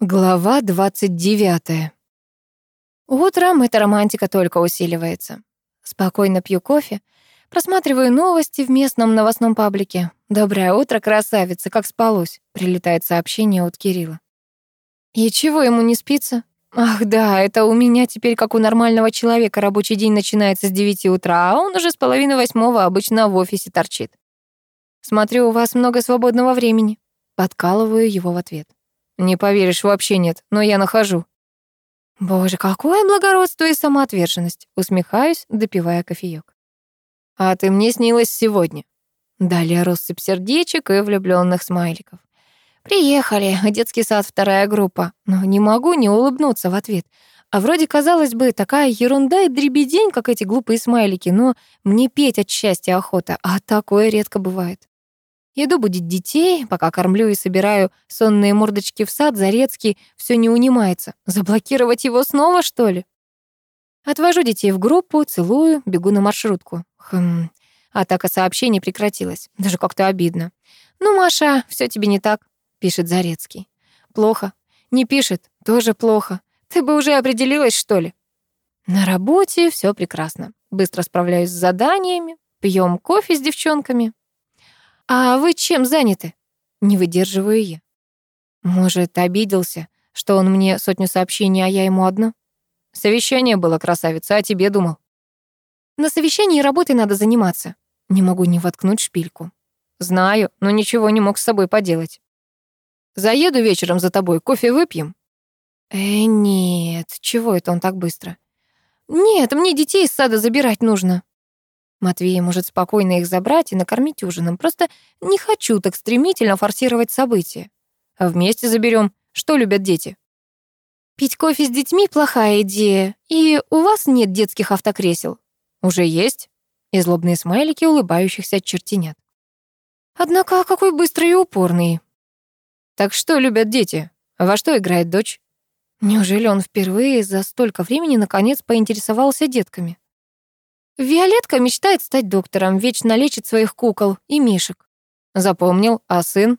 Глава 29. Утром эта романтика только усиливается. Спокойно пью кофе, просматриваю новости в местном новостном паблике. «Доброе утро, красавица, как спалось?» Прилетает сообщение от Кирилла. И чего ему не спится? Ах да, это у меня теперь, как у нормального человека, рабочий день начинается с 9 утра, а он уже с половины восьмого обычно в офисе торчит. Смотрю, у вас много свободного времени. Подкалываю его в ответ. Не поверишь, вообще нет, но я нахожу. Боже, какое благородство и самоотверженность. Усмехаюсь, допивая кофеёк. А ты мне снилась сегодня. Далее россыпь сердечек и влюбленных смайликов. Приехали, детский сад, вторая группа. Но не могу не улыбнуться в ответ. А вроде, казалось бы, такая ерунда и дребедень, как эти глупые смайлики, но мне петь от счастья охота, а такое редко бывает. Еду будить детей, пока кормлю и собираю сонные мордочки в сад, Зарецкий все не унимается. Заблокировать его снова, что ли? Отвожу детей в группу, целую, бегу на маршрутку. Хм, атака сообщений прекратилась. Даже как-то обидно. «Ну, Маша, все тебе не так», — пишет Зарецкий. «Плохо. Не пишет. Тоже плохо. Ты бы уже определилась, что ли?» На работе все прекрасно. Быстро справляюсь с заданиями, пьем кофе с девчонками, «А вы чем заняты?» Не выдерживаю я. Может, обиделся, что он мне сотню сообщений, а я ему одно? Совещание было, красавица, а тебе думал. На совещании работой надо заниматься. Не могу не воткнуть шпильку. Знаю, но ничего не мог с собой поделать. Заеду вечером за тобой, кофе выпьем? Э, нет, чего это он так быстро? Нет, мне детей из сада забирать нужно. Матвей может спокойно их забрать и накормить ужином. Просто не хочу так стремительно форсировать события. А вместе заберем. Что любят дети? Пить кофе с детьми — плохая идея. И у вас нет детских автокресел? Уже есть? И злобные смайлики улыбающихся чертенят. Однако какой быстрый и упорный. Так что любят дети? Во что играет дочь? Неужели он впервые за столько времени наконец поинтересовался детками? Виолетка мечтает стать доктором, вечно лечит своих кукол и мишек. Запомнил, а сын?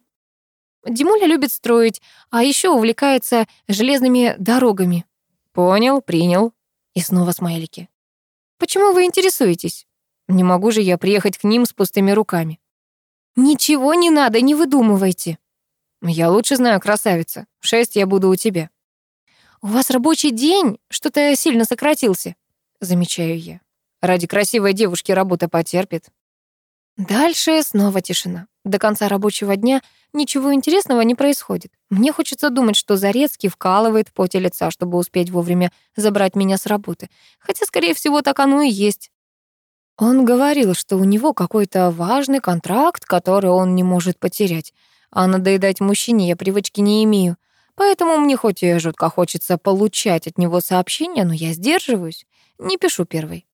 Димуля любит строить, а еще увлекается железными дорогами. Понял, принял. И снова смайлики. Почему вы интересуетесь? Не могу же я приехать к ним с пустыми руками. Ничего не надо, не выдумывайте. Я лучше знаю, красавица. В шесть я буду у тебя. У вас рабочий день что-то сильно сократился, замечаю я. Ради красивой девушки работа потерпит. Дальше снова тишина. До конца рабочего дня ничего интересного не происходит. Мне хочется думать, что Зарецкий вкалывает в поте лица, чтобы успеть вовремя забрать меня с работы. Хотя, скорее всего, так оно и есть. Он говорил, что у него какой-то важный контракт, который он не может потерять. А надоедать мужчине я привычки не имею. Поэтому мне хоть и жутко хочется получать от него сообщения, но я сдерживаюсь. Не пишу первый.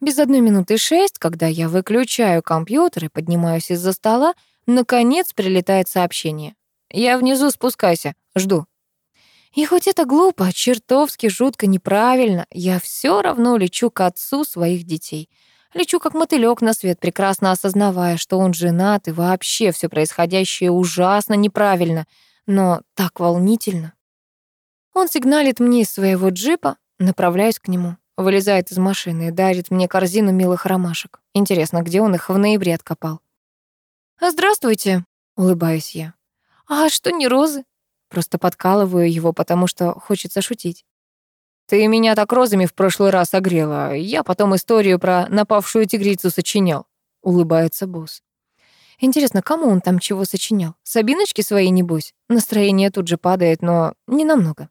Без одной минуты шесть, когда я выключаю компьютер и поднимаюсь из-за стола, наконец прилетает сообщение. «Я внизу, спускайся, жду». И хоть это глупо, чертовски жутко неправильно, я все равно лечу к отцу своих детей. Лечу как мотылёк на свет, прекрасно осознавая, что он женат, и вообще все происходящее ужасно неправильно, но так волнительно. Он сигналит мне из своего джипа, направляюсь к нему. Вылезает из машины и дарит мне корзину милых ромашек. Интересно, где он их в ноябре откопал? «Здравствуйте», — улыбаюсь я. «А что не розы?» Просто подкалываю его, потому что хочется шутить. «Ты меня так розами в прошлый раз огрела. Я потом историю про напавшую тигрицу сочинял», — улыбается босс. Интересно, кому он там чего сочинял? Сабиночки свои, небось? Настроение тут же падает, но не намного.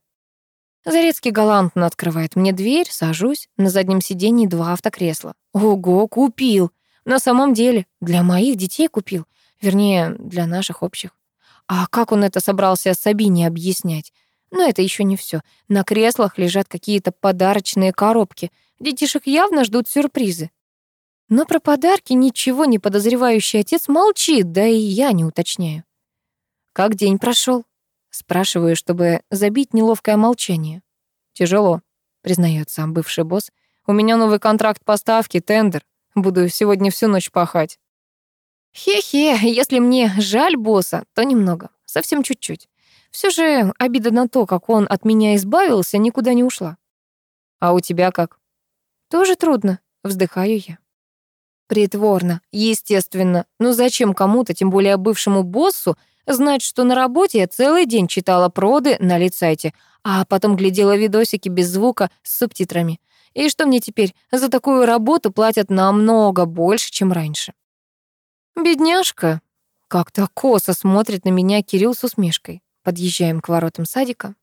Зарецкий галантно открывает мне дверь, сажусь. На заднем сиденье два автокресла. Ого, купил! На самом деле, для моих детей купил. Вернее, для наших общих. А как он это собрался Сабине объяснять? Но это еще не все. На креслах лежат какие-то подарочные коробки. Детишек явно ждут сюрпризы. Но про подарки ничего не подозревающий отец молчит, да и я не уточняю. Как день прошел? Спрашиваю, чтобы забить неловкое молчание. Тяжело, признается бывший босс. У меня новый контракт поставки, тендер. Буду сегодня всю ночь пахать. Хе-хе, если мне жаль босса, то немного, совсем чуть-чуть. Все же обида на то, как он от меня избавился, никуда не ушла. А у тебя как? Тоже трудно, вздыхаю я. Притворно, естественно. Но зачем кому-то, тем более бывшему боссу, знать, что на работе я целый день читала проды на литсайте, а потом глядела видосики без звука с субтитрами. И что мне теперь? За такую работу платят намного больше, чем раньше. Бедняжка. Как-то косо смотрит на меня Кирилл с усмешкой. Подъезжаем к воротам садика.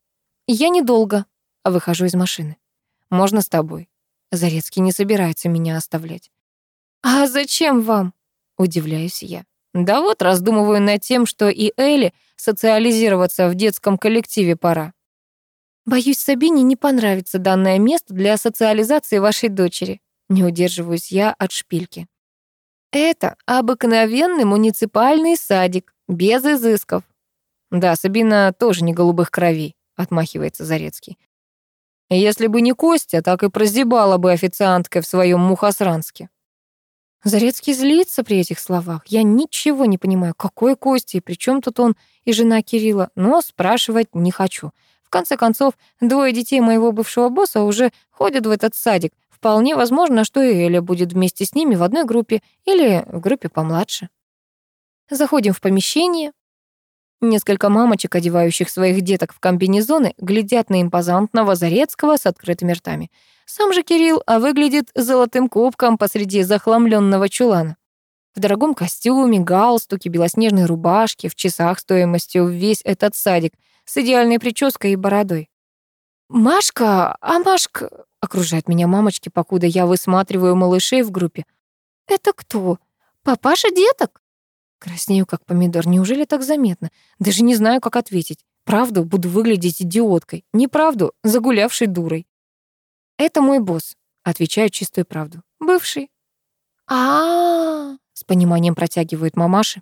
Я недолго. Выхожу из машины. Можно с тобой? Зарецкий не собирается меня оставлять. А зачем вам? Удивляюсь я. Да вот, раздумываю над тем, что и Элли социализироваться в детском коллективе пора. Боюсь, Сабине не понравится данное место для социализации вашей дочери. Не удерживаюсь я от шпильки. Это обыкновенный муниципальный садик, без изысков. Да, Сабина тоже не голубых кровей, отмахивается Зарецкий. Если бы не Костя, так и прозябала бы официанткой в своем мухосранске. Зарецкий злится при этих словах. Я ничего не понимаю, какой Костя и при чем тут он и жена Кирилла, но спрашивать не хочу. В конце концов, двое детей моего бывшего босса уже ходят в этот садик. Вполне возможно, что и Эля будет вместе с ними в одной группе или в группе помладше. Заходим в помещение. Несколько мамочек, одевающих своих деток в комбинезоны, глядят на импозантного Зарецкого с открытыми ртами. Сам же Кирилл а выглядит золотым кубком посреди захламленного чулана. В дорогом костюме, галстуке, белоснежной рубашке, в часах стоимостью весь этот садик — с идеальной прической и бородой. «Машка, а Машка...» — окружает меня мамочки, покуда я высматриваю малышей в группе. «Это кто? Папаша деток?» Краснею, как помидор. Неужели так заметно? Даже не знаю, как ответить. Правду буду выглядеть идиоткой. Неправду — загулявшей дурой. «Это мой босс», — отвечаю чистую правду. «Бывший». А, -а, -а, с пониманием протягивают мамаши.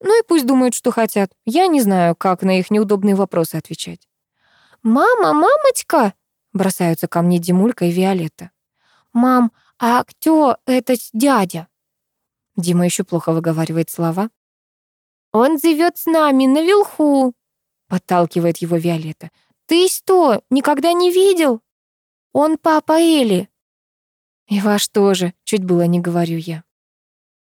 Ну и пусть думают, что хотят. Я не знаю, как на их неудобные вопросы отвечать. «Мама, мамочка!» — бросаются ко мне Димулька и Виолетта. «Мам, а кто этот дядя?» Дима еще плохо выговаривает слова. «Он живет с нами на Вилху», — подталкивает его Виолетта. «Ты что, никогда не видел? Он папа Эли». «И ваш тоже», — чуть было не говорю я.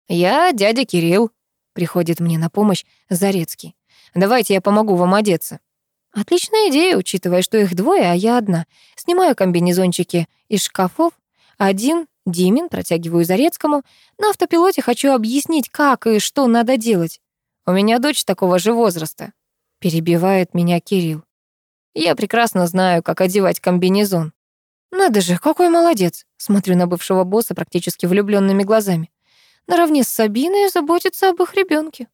«Я дядя Кирилл», Приходит мне на помощь Зарецкий. «Давайте я помогу вам одеться». Отличная идея, учитывая, что их двое, а я одна. Снимаю комбинезончики из шкафов. Один, Димин, протягиваю Зарецкому. На автопилоте хочу объяснить, как и что надо делать. У меня дочь такого же возраста. Перебивает меня Кирилл. Я прекрасно знаю, как одевать комбинезон. Надо же, какой молодец. Смотрю на бывшего босса практически влюбленными глазами наравне с Сабиной заботиться об их ребенке.